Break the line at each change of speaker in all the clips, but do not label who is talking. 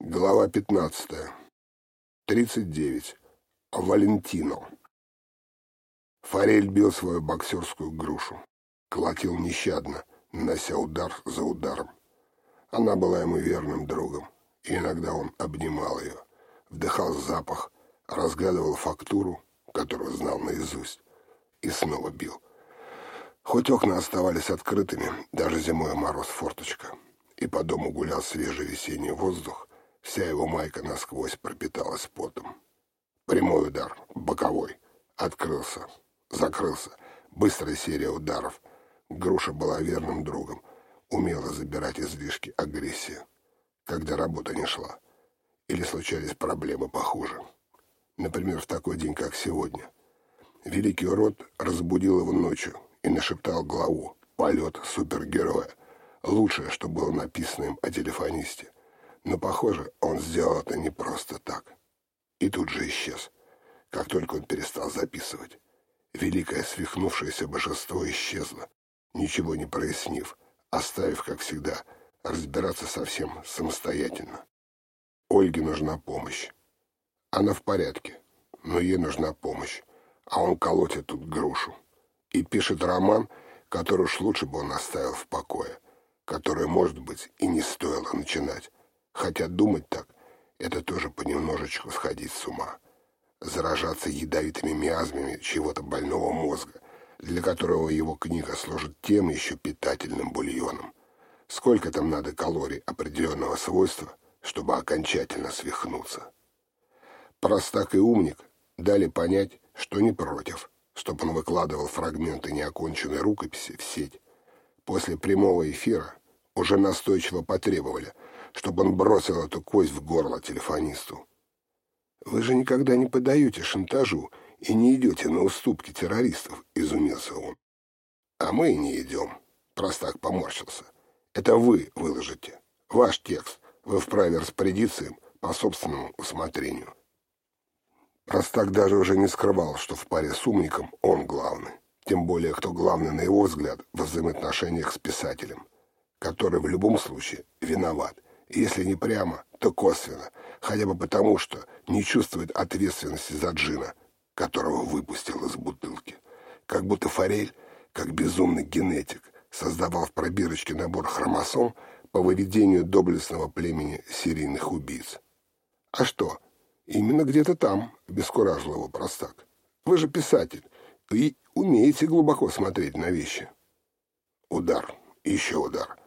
Глава 15. 39. Валентино. Форель бил свою боксерскую грушу. Колотил нещадно, нанося удар за ударом. Она была ему верным другом, и иногда он обнимал ее, вдыхал запах, разглядывал фактуру, которую знал наизусть, и снова бил. Хоть окна оставались открытыми, даже зимой мороз форточка, и по дому гулял свежий весенний воздух, Вся его майка насквозь пропиталась потом. Прямой удар, боковой. Открылся, закрылся. Быстрая серия ударов. Груша была верным другом. Умела забирать излишки агрессии, когда работа не шла. Или случались проблемы похуже. Например, в такой день, как сегодня. Великий урод разбудил его ночью и нашептал главу «Полет супергероя». Лучшее, что было написано им о телефонисте. Но, похоже, он сделал это не просто так. И тут же исчез, как только он перестал записывать. Великое свихнувшееся божество исчезло, ничего не прояснив, оставив, как всегда, разбираться совсем самостоятельно. Ольге нужна помощь. Она в порядке, но ей нужна помощь, а он колотит тут грушу. И пишет роман, который уж лучше бы он оставил в покое, который, может быть, и не стоило начинать, Хотя думать так — это тоже понемножечку сходить с ума. Заражаться ядовитыми миазмами чего-то больного мозга, для которого его книга служит тем еще питательным бульоном. Сколько там надо калорий определенного свойства, чтобы окончательно свихнуться? Простак и умник дали понять, что не против, чтобы он выкладывал фрагменты неоконченной рукописи в сеть. После прямого эфира уже настойчиво потребовали — чтобы он бросил эту кость в горло телефонисту. «Вы же никогда не подаете шантажу и не идете на уступки террористов», — изумился он. «А мы и не идем», — простак поморщился. «Это вы выложите. Ваш текст. Вы вправе распорядиться им по собственному усмотрению». Простак даже уже не скрывал, что в паре с умником он главный. Тем более, кто главный, на его взгляд, в взаимоотношениях с писателем, который в любом случае виноват если не прямо, то косвенно, хотя бы потому, что не чувствует ответственности за джина, которого выпустил из бутылки. Как будто форель, как безумный генетик, создавал в пробирочке набор хромосом по выведению доблестного племени серийных убийц. А что? Именно где-то там, бескуражил его простак. Вы же писатель и умеете глубоко смотреть на вещи. Удар, еще удар.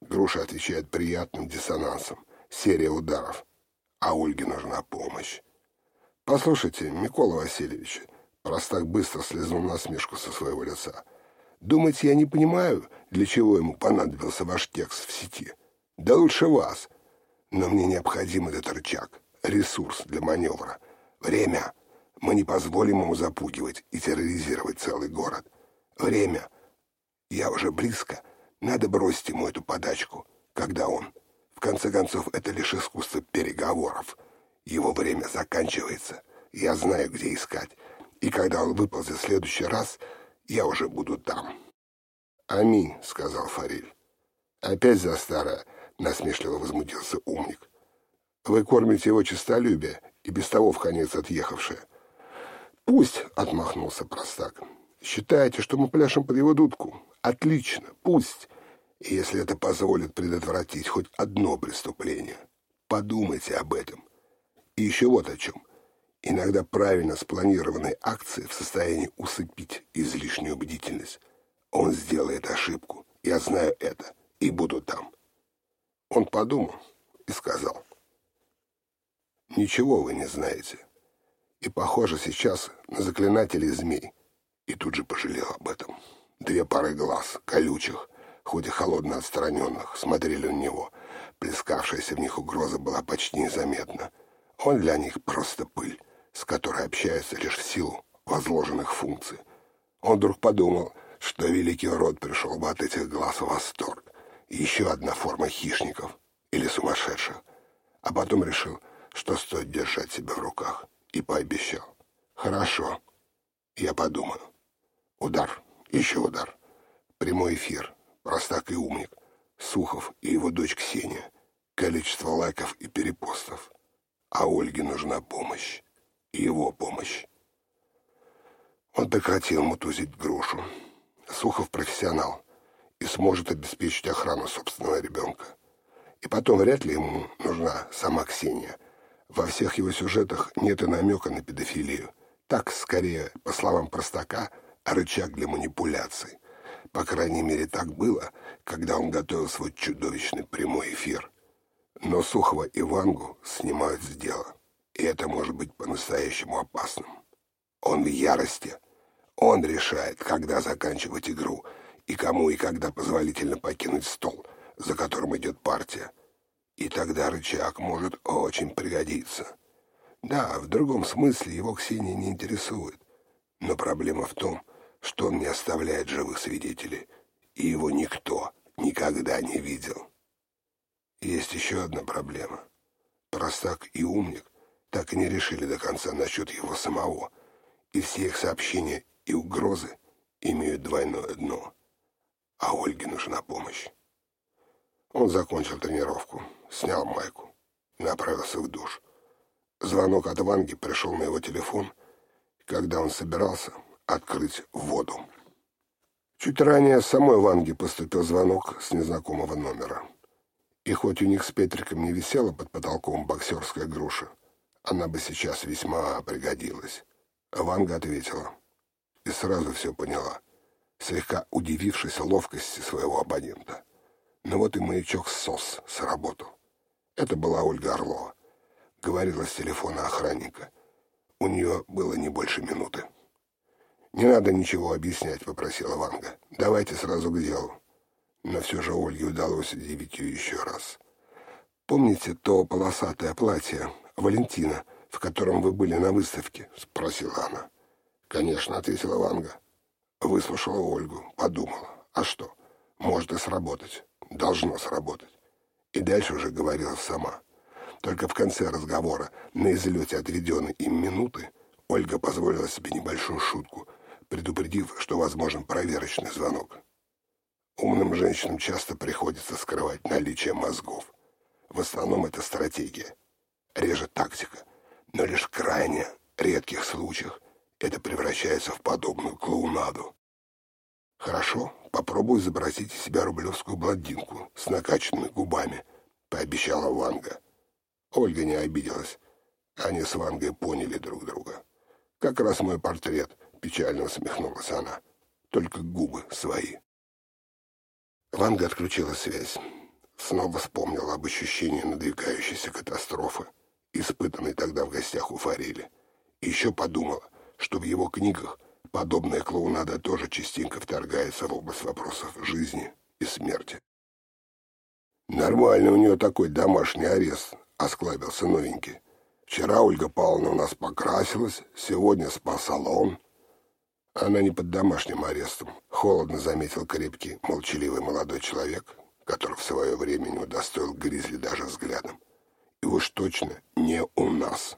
Груша отвечает приятным диссонансом. Серия ударов. А Ольге нужна помощь. «Послушайте, Микола Васильевич», простак быстро слезнул насмешку со своего лица, «думаете, я не понимаю, для чего ему понадобился ваш текст в сети? Да лучше вас. Но мне необходим этот рычаг, ресурс для маневра. Время. Мы не позволим ему запугивать и терроризировать целый город. Время. Я уже близко, надо бросить ему эту подачку, когда он... В конце концов, это лишь искусство переговоров. Его время заканчивается. Я знаю, где искать. И когда он выползет в следующий раз, я уже буду там. «Аминь», — сказал Фариль. «Опять за старое», — насмешливо возмутился умник. «Вы кормите его честолюбие, и без того в конец отъехавшее». «Пусть», — отмахнулся простак. «Считаете, что мы пляшем под его дудку? Отлично, пусть, если это позволит предотвратить хоть одно преступление. Подумайте об этом. И еще вот о чем. Иногда правильно спланированные акции в состоянии усыпить излишнюю бдительность. Он сделает ошибку. Я знаю это. И буду там. Он подумал и сказал. Ничего вы не знаете. И похоже сейчас на заклинателей змей. И тут же пожалел об этом. Две пары глаз, колючих, хоть и холодно отстраненных, смотрели на него. Плескавшаяся в них угроза была почти незаметна. Он для них просто пыль, с которой общаются лишь в силу возложенных функций. Он вдруг подумал, что великий род пришел бы от этих глаз в восторг. Еще одна форма хищников или сумасшедших. А потом решил, что стоит держать себя в руках, и пообещал. «Хорошо, я подумаю. Удар». Еще удар. Прямой эфир. Простак и умник. Сухов и его дочь Ксения. количество лайков и перепостов. А Ольге нужна помощь. Его помощь. Он прекратил мутузить грушу. Сухов профессионал и сможет обеспечить охрану собственного ребенка. И потом вряд ли ему нужна сама Ксения. Во всех его сюжетах нет и намека на педофилию. Так, скорее, по словам простака, рычаг для манипуляций. По крайней мере, так было, когда он готовил свой чудовищный прямой эфир. Но Сухова и Вангу снимают с дела. И это может быть по-настоящему опасным. Он в ярости. Он решает, когда заканчивать игру, и кому и когда позволительно покинуть стол, за которым идет партия. И тогда рычаг может очень пригодиться. Да, в другом смысле его Ксения не интересует. Но проблема в том, что он не оставляет живых свидетелей, и его никто никогда не видел. Есть еще одна проблема. Простак и умник так и не решили до конца насчет его самого, и все их сообщения и угрозы имеют двойное дно. А Ольге нужна помощь. Он закончил тренировку, снял майку, направился в душ. Звонок от Ванги пришел на его телефон, когда он собирался открыть воду. Чуть ранее самой Ванге поступил звонок с незнакомого номера. И хоть у них с Петриком не висела под потолком боксерская груша, она бы сейчас весьма пригодилась. Ванга ответила и сразу все поняла, слегка удивившись ловкости своего абонента. Но вот и маячок СОС сработал. Это была Ольга Орлова говорила с телефона охранника. У нее было не больше минуты. «Не надо ничего объяснять», — попросила Ванга. «Давайте сразу к делу». Но все же Ольге удалось удивить ее еще раз. «Помните то полосатое платье Валентина, в котором вы были на выставке?» — спросила она. «Конечно», — ответила Ванга. Выслушала Ольгу, подумала. «А что? Может и сработать. Должно сработать». И дальше уже говорила сама. Только в конце разговора, на излете отведенной им минуты, Ольга позволила себе небольшую шутку, предупредив, что возможен проверочный звонок. Умным женщинам часто приходится скрывать наличие мозгов. В основном это стратегия, реже тактика, но лишь в крайне редких случаях это превращается в подобную клоунаду. «Хорошо, попробую изобразить из себя рублевскую блондинку с накачанными губами», — пообещала Ванга. Ольга не обиделась. Они с Вангой поняли друг друга. «Как раз мой портрет», — печально усмехнулась она. «Только губы свои». Ванга отключила связь. Снова вспомнила об ощущении надвигающейся катастрофы, испытанной тогда в гостях у Форели. И еще подумала, что в его книгах подобная клоунада тоже частенько вторгается в область вопросов жизни и смерти. Нормально у нее такой домашний арест, — осклабился новенький. «Вчера Ольга Павловна у нас покрасилась, сегодня спа-салон». Она не под домашним арестом, — холодно заметил крепкий, молчаливый молодой человек, который в свое время не удостоил Гризли даже взглядом. И уж точно не у нас.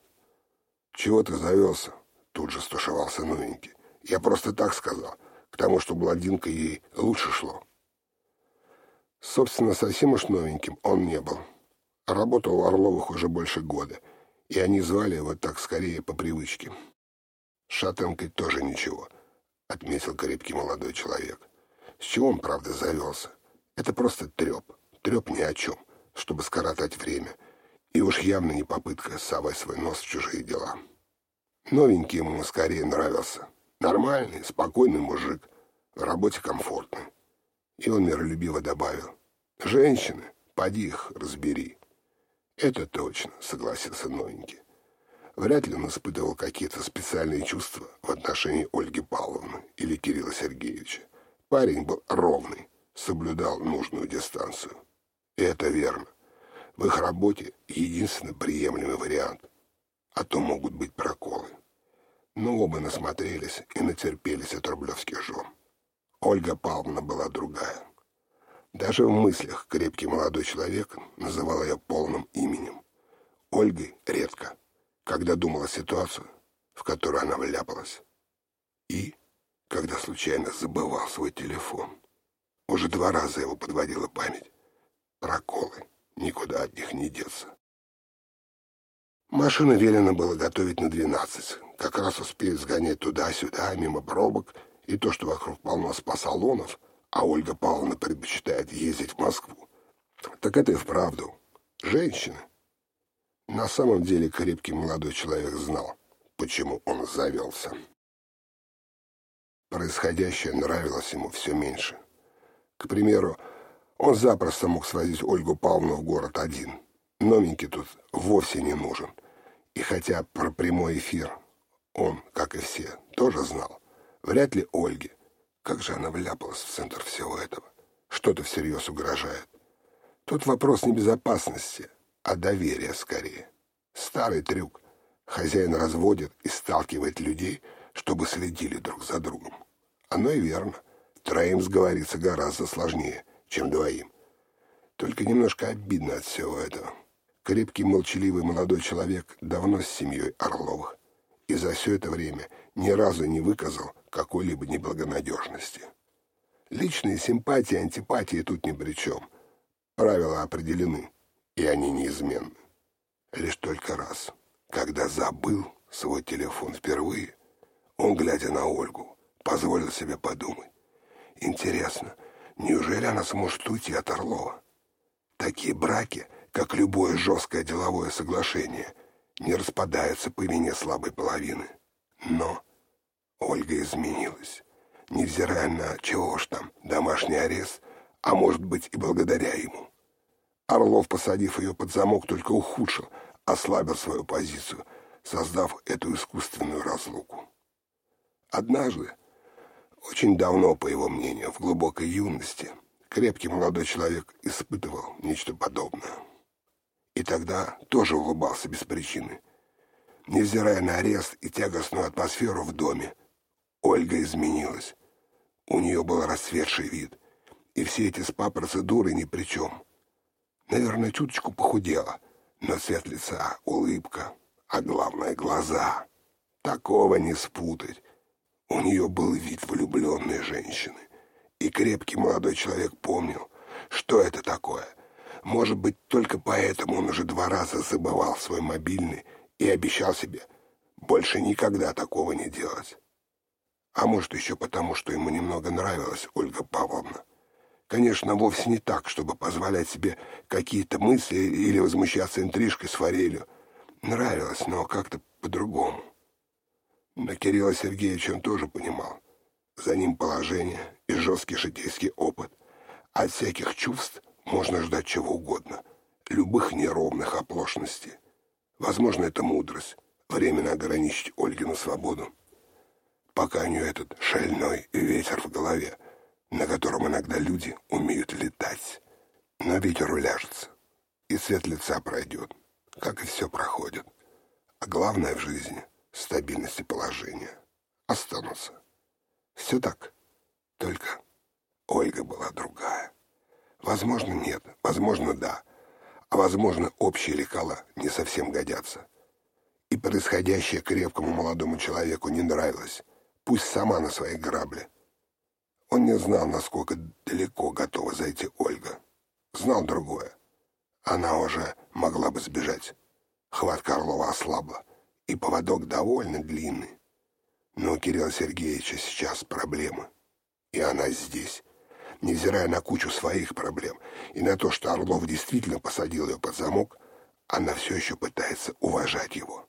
«Чего ты завелся?» — тут же стушевался новенький. «Я просто так сказал, к тому, что блондинка ей лучше шло». Собственно, совсем уж новеньким он не был. Работал у Орловых уже больше года, и они звали его так скорее по привычке. Шатенкой тоже ничего, — отметил крепкий молодой человек. С чего он, правда, завелся? Это просто треп, треп ни о чем, чтобы скоротать время, и уж явно не попытка совать свой нос в чужие дела. Новенький ему скорее нравился. Нормальный, спокойный мужик, в работе комфортный. И он миролюбиво добавил. «Женщины, поди их разбери». «Это точно», — согласился новенький. Вряд ли он испытывал какие-то специальные чувства в отношении Ольги Павловны или Кирилла Сергеевича. Парень был ровный, соблюдал нужную дистанцию. И это верно. В их работе единственный приемлемый вариант. А то могут быть проколы. Но оба насмотрелись и натерпелись от рублевских жен. Ольга Павловна была другая. Даже в мыслях крепкий молодой человек называл ее полным именем. Ольгой редко, когда думала ситуацию, в которую она вляпалась. И когда случайно забывал свой телефон. Уже два раза его подводила память. Проколы, никуда от них не деться. Машину велено было готовить на двенадцать. Как раз успели сгонять туда-сюда, мимо пробок, и то, что вокруг полно спа-салонов, а Ольга Павловна предпочитает ездить в Москву, так это и вправду. Женщина. На самом деле крепкий молодой человек знал, почему он завелся. Происходящее нравилось ему все меньше. К примеру, он запросто мог свозить Ольгу Павловну в город один. Новенький тут вовсе не нужен. И хотя про прямой эфир он, как и все, тоже знал, вряд ли Ольге, как же она вляпалась в центр всего этого, что-то всерьез угрожает. Тут вопрос не безопасности, а доверия скорее. Старый трюк. Хозяин разводит и сталкивает людей, чтобы следили друг за другом. Оно и верно. Троим сговориться гораздо сложнее, чем двоим. Только немножко обидно от всего этого. Крепкий, молчаливый молодой человек давно с семьей Орловых и за все это время ни разу не выказал какой-либо неблагонадежности. Личные симпатии и антипатии тут ни при чем. Правила определены, и они неизменны. Лишь только раз, когда забыл свой телефон впервые, он, глядя на Ольгу, позволил себе подумать. Интересно, неужели она сможет уйти от Орлова? Такие браки — как любое жесткое деловое соглашение, не распадается по вине слабой половины. Но Ольга изменилась, невзирая на чего ж там, домашний арест, а может быть и благодаря ему. Орлов, посадив ее под замок, только ухудшил, ослабил свою позицию, создав эту искусственную разлуку. Однажды, очень давно, по его мнению, в глубокой юности, крепкий молодой человек испытывал нечто подобное. И тогда тоже улыбался без причины. Невзирая на арест и тягостную атмосферу в доме, Ольга изменилась. У нее был расцветший вид, и все эти спа-процедуры ни при чем. Наверное, чуточку похудела, но цвет лица, улыбка, а главное — глаза. Такого не спутать. У нее был вид влюбленной женщины, и крепкий молодой человек помнил, что это такое — может быть, только поэтому он уже два раза забывал свой мобильный и обещал себе больше никогда такого не делать. А может, еще потому, что ему немного нравилась Ольга Павловна. Конечно, вовсе не так, чтобы позволять себе какие-то мысли или возмущаться интрижкой с форелью. Нравилось, но как-то по-другому. Но Кирилла Сергеевича он тоже понимал. За ним положение и жесткий житейский опыт. От всяких чувств можно ждать чего угодно, любых неровных оплошностей. Возможно, это мудрость, временно ограничить Ольгину свободу. Пока у нее этот шальной ветер в голове, на котором иногда люди умеют летать. Но ветер уляжется, и цвет лица пройдет, как и все проходит. А главное в жизни — стабильность и положение. Останутся. Все так, только Ольга была другая. Возможно, нет. Возможно, да. А возможно, общие лекала не совсем годятся. И происходящее крепкому молодому человеку не нравилось. Пусть сама на своей грабли. Он не знал, насколько далеко готова зайти Ольга. Знал другое. Она уже могла бы сбежать. Хватка Орлова ослабла, и поводок довольно длинный. Но у Кирилла Сергеевича сейчас проблемы. И она здесь невзирая на кучу своих проблем и на то, что Орлов действительно посадил ее под замок, она все еще пытается уважать его.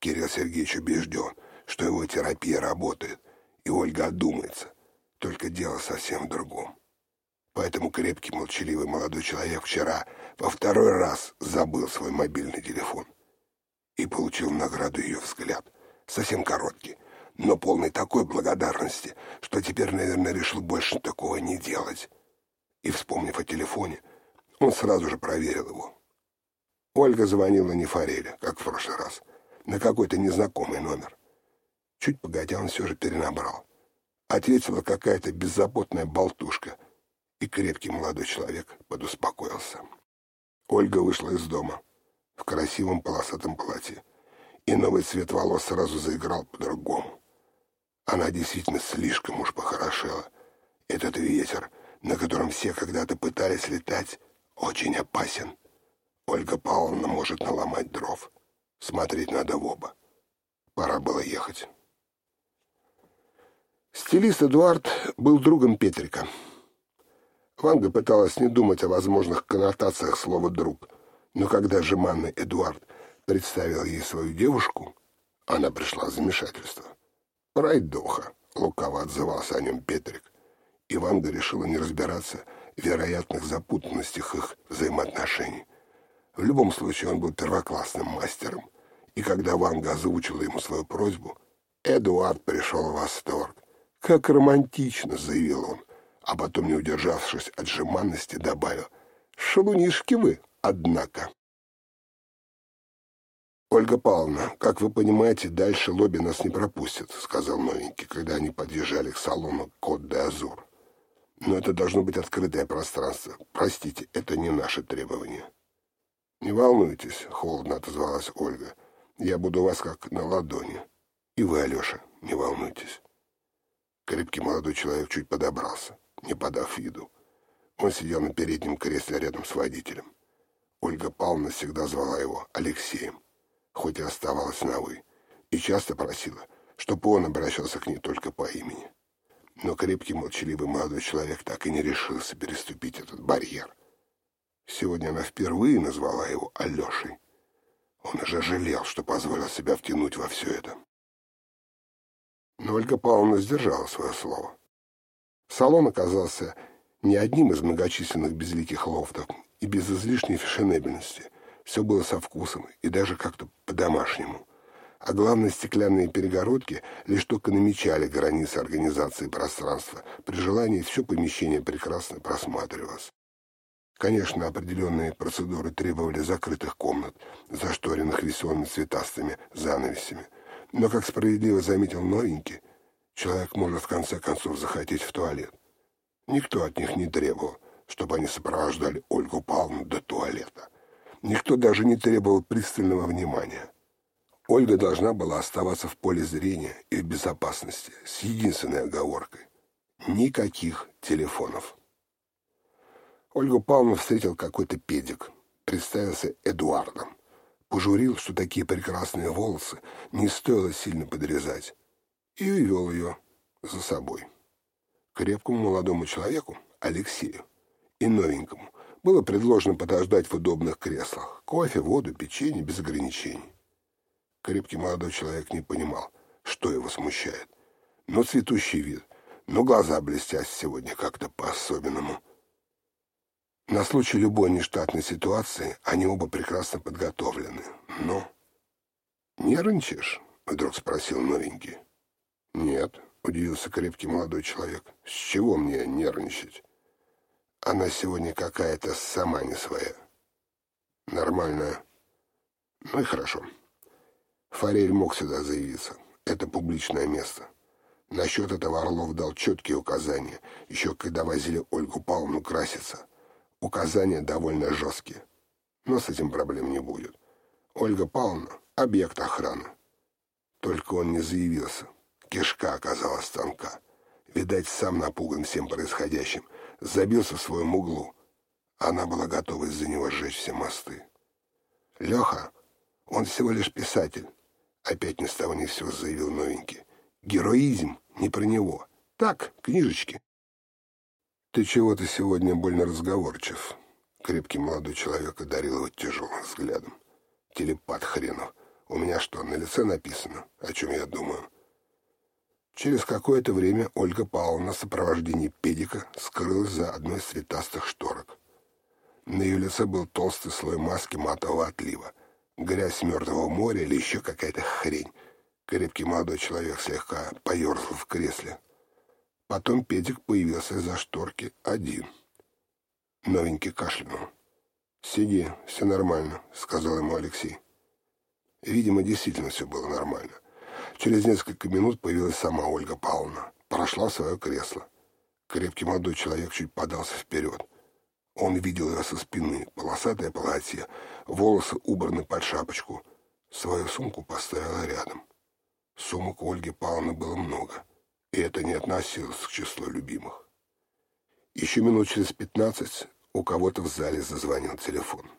Кирилл Сергеевич убежден, что его терапия работает, и Ольга одумается. Только дело совсем в другом. Поэтому крепкий, молчаливый молодой человек вчера во второй раз забыл свой мобильный телефон и получил награду ее взгляд, совсем короткий, но полный такой благодарности, что теперь, наверное, решил больше такого не делать. И, вспомнив о телефоне, он сразу же проверил его. Ольга звонила не Фореля, как в прошлый раз, на какой-то незнакомый номер. Чуть погодя, он все же перенабрал. Ответила какая-то беззаботная болтушка, и крепкий молодой человек подуспокоился. Ольга вышла из дома в красивом полосатом платье, и новый цвет волос сразу заиграл по-другому. Она действительно слишком уж похорошела. Этот ветер, на котором все когда-то пытались летать, очень опасен. Ольга Павловна может наломать дров. Смотреть надо в оба. Пора было ехать. Стилист Эдуард был другом Петрика. Ванга пыталась не думать о возможных коннотациях слова «друг», но когда жеманный Эдуард представил ей свою девушку, она пришла в замешательство. «Пройдоха», — лукаво отзывался о нем Петрик, и Ванга решила не разбираться в вероятных запутанностях их взаимоотношений. В любом случае он был первоклассным мастером, и когда Ванга озвучила ему свою просьбу, Эдуард пришел в восторг. «Как романтично!» — заявил он, а потом, не удержавшись от жеманности, добавил. «Шалунишки вы, однако!» «Ольга Павловна, как вы понимаете, дальше лобби нас не пропустит», — сказал новенький, когда они подъезжали к салону «Кот де Азур». «Но это должно быть открытое пространство. Простите, это не наше требование». «Не волнуйтесь», — холодно отозвалась Ольга. «Я буду вас как на ладони. И вы, Алеша, не волнуйтесь». Крепкий молодой человек чуть подобрался, не подав виду. Он сидел на переднем кресле рядом с водителем. Ольга Павловна всегда звала его Алексеем, хоть и оставалась на «вы», и часто просила, чтобы он обращался к ней только по имени. Но крепкий молчаливый молодой человек так и не решился переступить этот барьер — Сегодня она впервые назвала его Алешей. Он уже жалел, что позволил себя втянуть во все это. Но Ольга Павловна сдержала свое слово. Салон оказался не одним из многочисленных безликих лофтов и без излишней фешенебельности. Все было со вкусом и даже как-то по-домашнему. А главное, стеклянные перегородки лишь только намечали границы организации пространства. При желании все помещение прекрасно просматривалось. Конечно, определенные процедуры требовали закрытых комнат, зашторенных веселыми цветастыми занавесями. Но, как справедливо заметил новенький, человек может в конце концов захотеть в туалет. Никто от них не требовал, чтобы они сопровождали Ольгу Павловну до туалета. Никто даже не требовал пристального внимания. Ольга должна была оставаться в поле зрения и в безопасности, с единственной оговоркой — никаких телефонов. Ольгу Павловну встретил какой-то педик. Представился Эдуардом. Пожурил, что такие прекрасные волосы не стоило сильно подрезать. И увел ее за собой. Крепкому молодому человеку, Алексею, и новенькому, было предложено подождать в удобных креслах. Кофе, воду, печенье, без ограничений. Крепкий молодой человек не понимал, что его смущает. Но цветущий вид, но глаза блестят сегодня как-то по-особенному — на случай любой нештатной ситуации они оба прекрасно подготовлены. Но... «Нервничаешь?» — вдруг спросил новенький. «Нет», — удивился крепкий молодой человек. «С чего мне нервничать? Она сегодня какая-то сама не своя. Нормальная. Ну и хорошо. Форель мог сюда заявиться. Это публичное место. Насчет этого Орлов дал четкие указания, еще когда возили Ольгу Павловну краситься. Указания довольно жесткие. Но с этим проблем не будет. Ольга Павловна — объект охраны. Только он не заявился. Кишка оказалась тонка. Видать, сам напуган всем происходящим. Забился в своем углу. Она была готова из-за него сжечь все мосты. Леха, он всего лишь писатель. Опять ни с того ни с сего заявил новенький. Героизм не про него. Так, книжечки. «Ты чего-то сегодня больно разговорчив». Крепкий молодой человек одарил его тяжелым взглядом. «Телепат хренов. У меня что, на лице написано? О чем я думаю?» Через какое-то время Ольга Павловна в сопровождении педика скрылась за одной из цветастых шторок. На ее лице был толстый слой маски матового отлива. Грязь мертвого моря или еще какая-то хрень. Крепкий молодой человек слегка поерзал в кресле. Потом Педик появился из-за шторки один. Новенький кашлянул. «Сиди, все нормально», — сказал ему Алексей. Видимо, действительно все было нормально. Через несколько минут появилась сама Ольга Павловна. Прошла в свое кресло. Крепкий молодой человек чуть подался вперед. Он видел ее со спины, полосатое платье, волосы убраны под шапочку. Свою сумку поставила рядом. Сумок у Ольги Павловны было много и это не относилось к числу любимых. Еще минут через пятнадцать у кого-то в зале зазвонил телефон.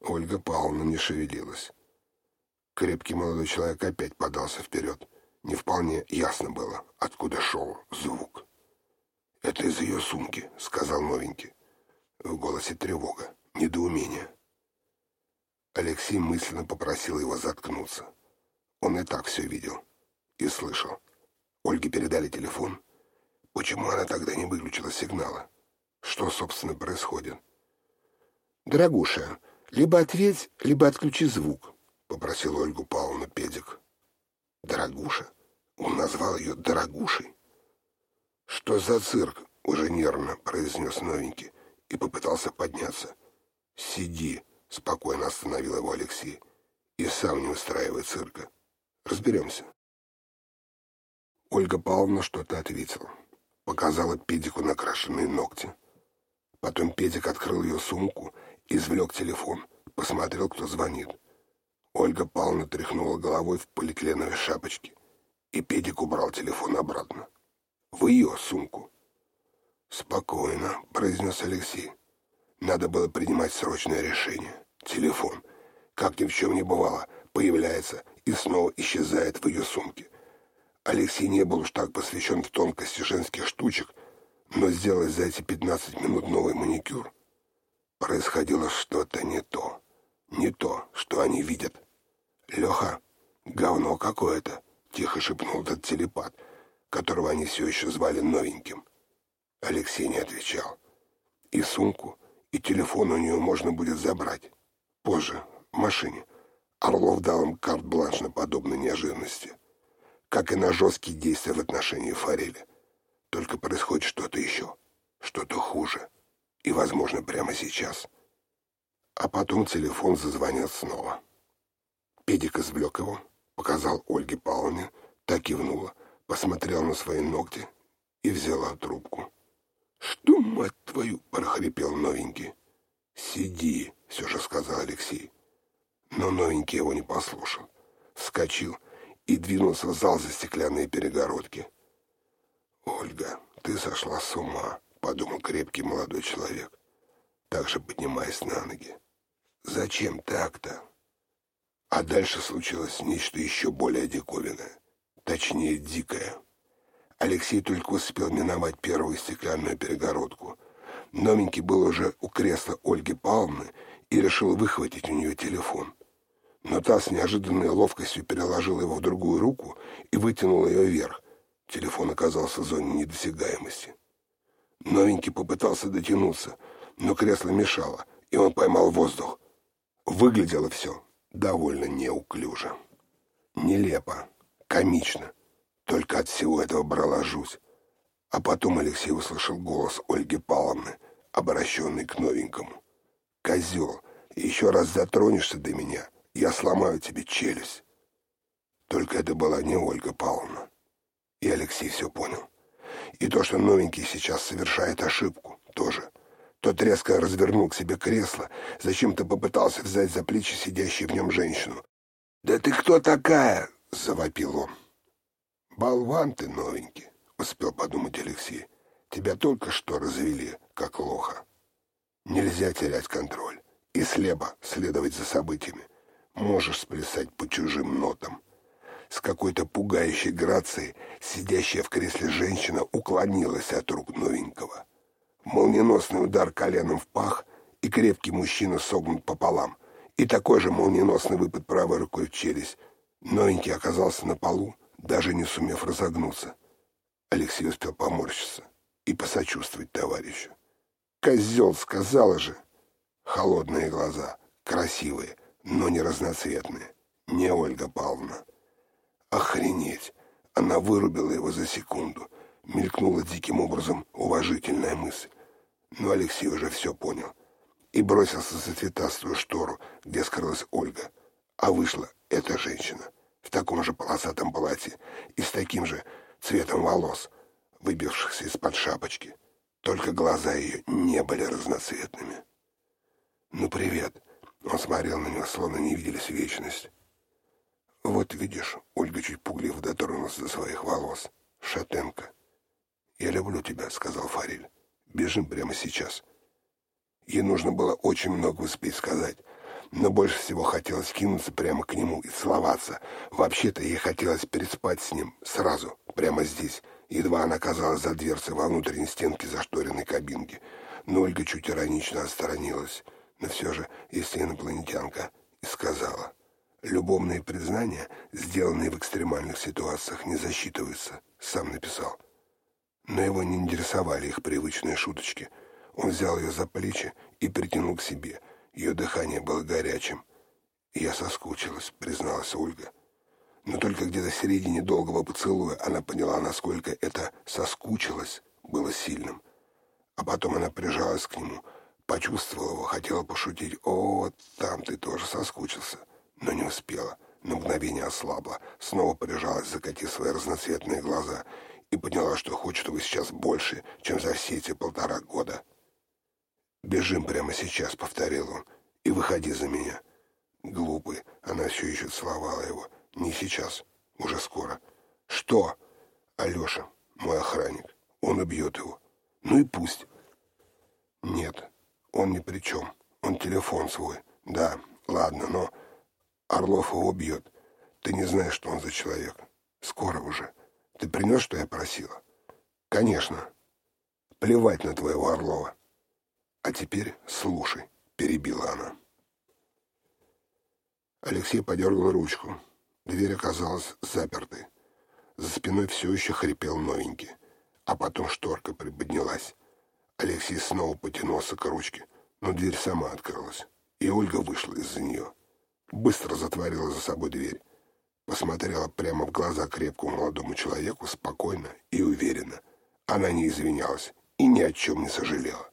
Ольга Павловна не шевелилась. Крепкий молодой человек опять подался вперед. Не вполне ясно было, откуда шел звук. «Это из ее сумки», — сказал новенький. В голосе тревога, недоумение. Алексей мысленно попросил его заткнуться. Он и так все видел и слышал. Ольге передали телефон. Почему она тогда не выключила сигнала? Что, собственно, происходит? «Дорогуша, либо ответь, либо отключи звук», — попросил Ольгу Павловна Педик. «Дорогуша? Он назвал ее Дорогушей?» «Что за цирк?» — уже нервно произнес новенький и попытался подняться. «Сиди», — спокойно остановил его Алексей. «И сам не устраивай цирка. Разберемся». Ольга Павловна что-то ответила. Показала Педику накрашенные ногти. Потом Педик открыл ее сумку, извлек телефон, посмотрел, кто звонит. Ольга Павловна тряхнула головой в полиэтиленовой шапочке, и Педик убрал телефон обратно. В ее сумку. «Спокойно», — произнес Алексей. «Надо было принимать срочное решение. Телефон, как ни в чем не бывало, появляется и снова исчезает в ее сумке. Алексей не был уж так посвящен в тонкости женских штучек, но сделать за эти 15 минут новый маникюр происходило что-то не то. Не то, что они видят. «Леха, говно какое-то», — тихо шепнул этот телепат, которого они все еще звали новеньким. Алексей не отвечал. И сумку, и телефон у нее можно будет забрать. Позже, в машине. Орлов дал им карт-бланш на подобной неожиданности как и на жесткие действия в отношении Форели. Только происходит что-то еще, что-то хуже. И, возможно, прямо сейчас. А потом телефон зазвонил снова. Педик извлек его, показал Ольге Павловне, так кивнула, посмотрел на свои ногти и взяла трубку. «Что, мать твою!» — прохрипел новенький. «Сиди!» — все же сказал Алексей. Но новенький его не послушал. Вскочил и двинулся в зал за стеклянные перегородки. «Ольга, ты сошла с ума», — подумал крепкий молодой человек, также поднимаясь на ноги. «Зачем так-то?» А дальше случилось нечто еще более диковинное, точнее, дикое. Алексей только успел миновать первую стеклянную перегородку. Новенький был уже у кресла Ольги Павловны и решил выхватить у нее телефон но та с неожиданной ловкостью переложила его в другую руку и вытянула ее вверх. Телефон оказался в зоне недосягаемости. Новенький попытался дотянуться, но кресло мешало, и он поймал воздух. Выглядело все довольно неуклюже. Нелепо, комично. Только от всего этого брала жуть. А потом Алексей услышал голос Ольги Павловны, обращенный к новенькому. «Козел, еще раз затронешься до меня, я сломаю тебе челюсть. Только это была не Ольга Павловна. И Алексей все понял. И то, что новенький сейчас совершает ошибку, тоже. Тот резко развернул к себе кресло, зачем-то попытался взять за плечи сидящую в нем женщину. «Да ты кто такая?» — завопил он. «Болван ты новенький», — успел подумать Алексей. «Тебя только что развели, как лоха. Нельзя терять контроль и слепо следовать за событиями можешь сплясать по чужим нотам. С какой-то пугающей грацией сидящая в кресле женщина уклонилась от рук новенького. Молниеносный удар коленом в пах, и крепкий мужчина согнут пополам, и такой же молниеносный выпад правой рукой в челюсть. Новенький оказался на полу, даже не сумев разогнуться. Алексей успел поморщиться и посочувствовать товарищу. «Козел, сказала же!» Холодные глаза, красивые, но не разноцветные. Не Ольга Павловна. Охренеть! Она вырубила его за секунду. Мелькнула диким образом уважительная мысль. Но Алексей уже все понял. И бросился за цветастую штору, где скрылась Ольга. А вышла эта женщина в таком же полосатом платье и с таким же цветом волос, выбившихся из-под шапочки. Только глаза ее не были разноцветными. «Ну, привет!» Он смотрел на него, словно не виделись вечность. «Вот видишь», — Ольга чуть пугливо дотронулась до своих волос. «Шатенка». «Я люблю тебя», — сказал Фариль. «Бежим прямо сейчас». Ей нужно было очень много успеть сказать, но больше всего хотелось кинуться прямо к нему и целоваться. Вообще-то ей хотелось переспать с ним сразу, прямо здесь. Едва она оказалась за дверцей во внутренней стенке зашторенной кабинки. Но Ольга чуть иронично отстранилась. Но все же, если инопланетянка, и сказала. Любовные признания, сделанные в экстремальных ситуациях, не засчитываются, сам написал. Но его не интересовали их привычные шуточки. Он взял ее за плечи и притянул к себе. Ее дыхание было горячим. «Я соскучилась», — призналась Ольга. Но только где-то в середине долгого поцелуя она поняла, насколько это «соскучилась» было сильным. А потом она прижалась к нему, почувствовала его, хотела пошутить. «О, там ты тоже соскучился», но не успела. На мгновение ослабла, снова прижалась, закатив свои разноцветные глаза — и поняла, что хочет его сейчас больше, чем за все эти полтора года. «Бежим прямо сейчас», — повторил он, — «и выходи за меня». Глупый, она все еще целовала его. «Не сейчас, уже скоро». «Что?» «Алеша, мой охранник, он убьет его». «Ну и пусть». «Нет, он ни при чем. Он телефон свой. Да, ладно, но Орлов его убьет. Ты не знаешь, что он за человек. Скоро уже». Ты принес, что я просила? Конечно. Плевать на твоего Орлова. А теперь слушай, перебила она. Алексей подергал ручку. Дверь оказалась запертой. За спиной все еще хрипел новенький. А потом шторка приподнялась. Алексей снова потянулся к ручке, но дверь сама открылась, и Ольга вышла из-за нее. Быстро затворила за собой дверь посмотрела прямо в глаза крепкому молодому человеку спокойно и уверенно. Она не извинялась и ни о чем не сожалела.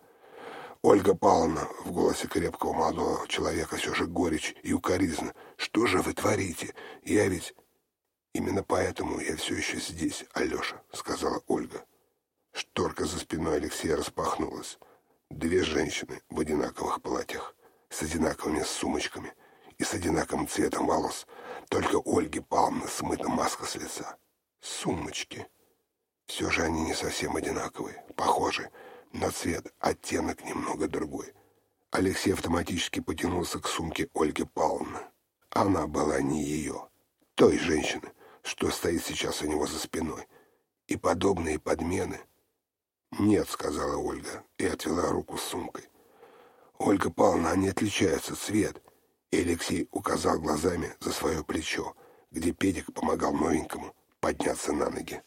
Ольга Павловна, в голосе крепкого молодого человека все же горечь и укоризна. «Что же вы творите? Я ведь...» «Именно поэтому я все еще здесь, Алеша», — сказала Ольга. Шторка за спиной Алексея распахнулась. Две женщины в одинаковых платьях, с одинаковыми сумочками и с одинаковым цветом волос — только Ольги Павловны смыта маска с лица. Сумочки. Все же они не совсем одинаковые, похожи, но цвет, оттенок немного другой. Алексей автоматически потянулся к сумке Ольги Павловны. Она была не ее, той женщины, что стоит сейчас у него за спиной. И подобные подмены... «Нет», — сказала Ольга и отвела руку с сумкой. «Ольга Павловна, они отличаются, цвет. И Алексей указал глазами за свое плечо, где Педик помогал новенькому подняться на ноги.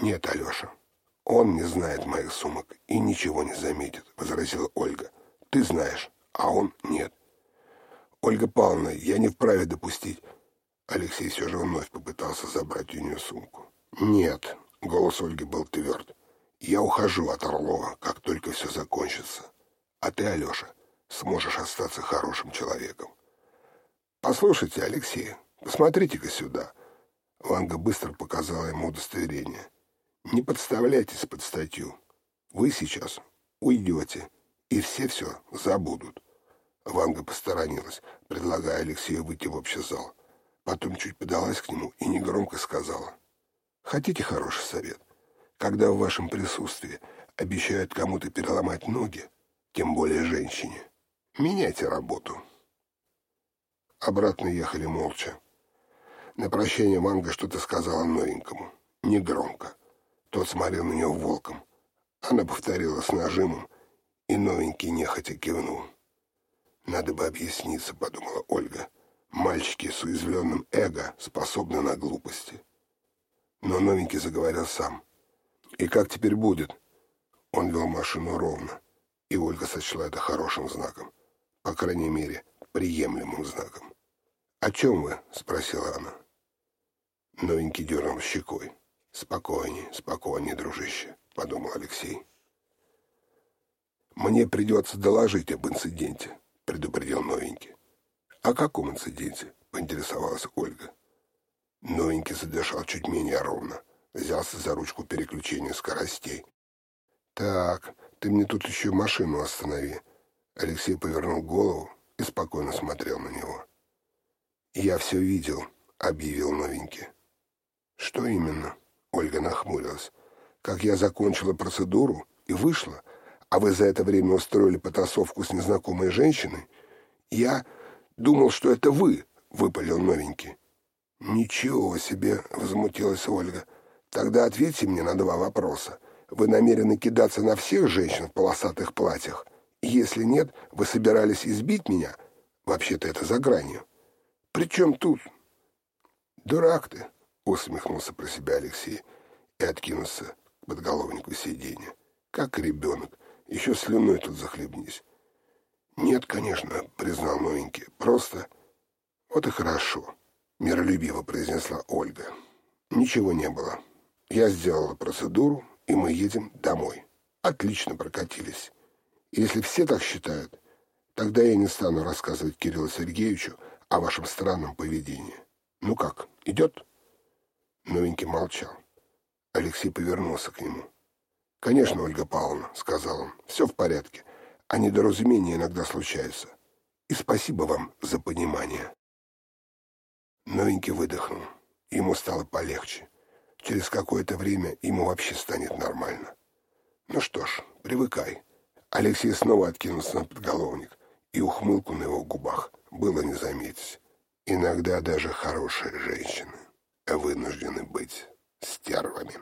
«Нет, Алеша, он не знает моих сумок и ничего не заметит», — возразила Ольга. «Ты знаешь, а он нет». «Ольга Павловна, я не вправе допустить...» Алексей все же вновь попытался забрать у нее сумку. «Нет», — голос Ольги был тверд. «Я ухожу от Орлова, как только все закончится. А ты, Алеша, сможешь остаться хорошим человеком. «Послушайте, Алексей, посмотрите-ка сюда». Ванга быстро показала ему удостоверение. «Не подставляйтесь под статью. Вы сейчас уйдете, и все все забудут». Ванга посторонилась, предлагая Алексею выйти в общий зал. Потом чуть подалась к нему и негромко сказала. «Хотите хороший совет? Когда в вашем присутствии обещают кому-то переломать ноги, тем более женщине, Меняйте работу. Обратно ехали молча. На прощание Манга что-то сказала новенькому. Негромко. Тот смотрел на нее волком. Она повторила с нажимом, и новенький нехотя кивнул. «Надо бы объясниться», — подумала Ольга. «Мальчики с уязвленным эго способны на глупости». Но новенький заговорил сам. «И как теперь будет?» Он вел машину ровно, и Ольга сочла это хорошим знаком по крайней мере, приемлемым знаком. «О чем вы?» — спросила она. Новенький дернул щекой. «Спокойней, спокойней, дружище», — подумал Алексей. «Мне придется доложить об инциденте», — предупредил новенький. «О каком инциденте?» — поинтересовалась Ольга. Новенький задышал чуть менее ровно, взялся за ручку переключения скоростей. «Так, ты мне тут еще машину останови», Алексей повернул голову и спокойно смотрел на него. «Я все видел», — объявил новенький. «Что именно?» — Ольга нахмурилась. «Как я закончила процедуру и вышла, а вы за это время устроили потасовку с незнакомой женщиной, «Я думал, что это вы», — выпалил новенький. «Ничего себе!» — возмутилась Ольга. «Тогда ответьте мне на два вопроса. Вы намерены кидаться на всех женщин в полосатых платьях? Если нет, вы собирались избить меня? Вообще-то это за гранью. При чем тут?» «Дурак ты!» — усмехнулся про себя Алексей и откинулся к подголовнику сиденья. «Как ребенок. Еще слюной тут захлебнись». «Нет, конечно», — признал новенький. «Просто...» «Вот и хорошо», — миролюбиво произнесла Ольга. «Ничего не было. Я сделала процедуру, и мы едем домой. Отлично прокатились. Если все так считают, тогда я не стану рассказывать Кириллу Сергеевичу о вашем странном поведении. Ну как, идет?» Новенький молчал. Алексей повернулся к нему. «Конечно, Ольга Павловна», — сказал он, — «все в порядке, а недоразумения иногда случаются. И спасибо вам за понимание». Новенький выдохнул. Ему стало полегче. Через какое-то время ему вообще станет нормально. Ну что ж, привыкай. Алексей снова откинулся на подголовник, и ухмылку на его губах было не заметить. Иногда даже хорошие женщины вынуждены быть стервами.